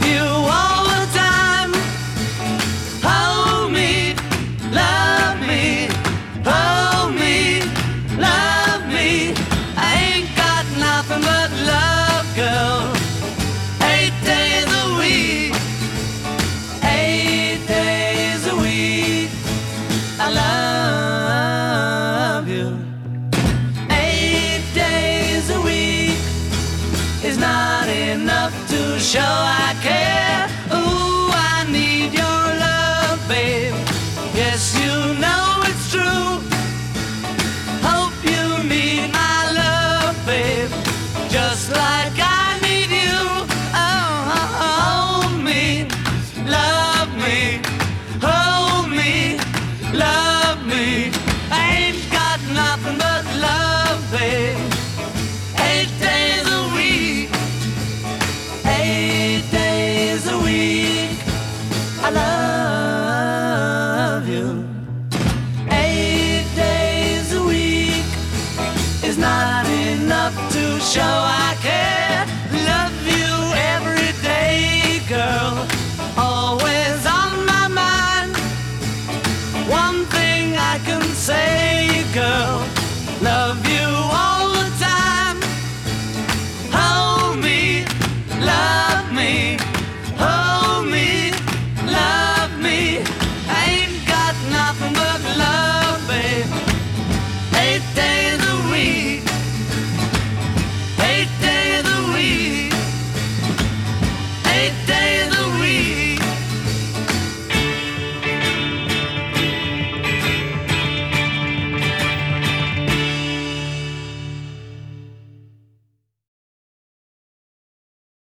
love you. Show I care. Ooh, I need your love, babe. Yes, you know it's true. Hope you need my love, babe. Just like love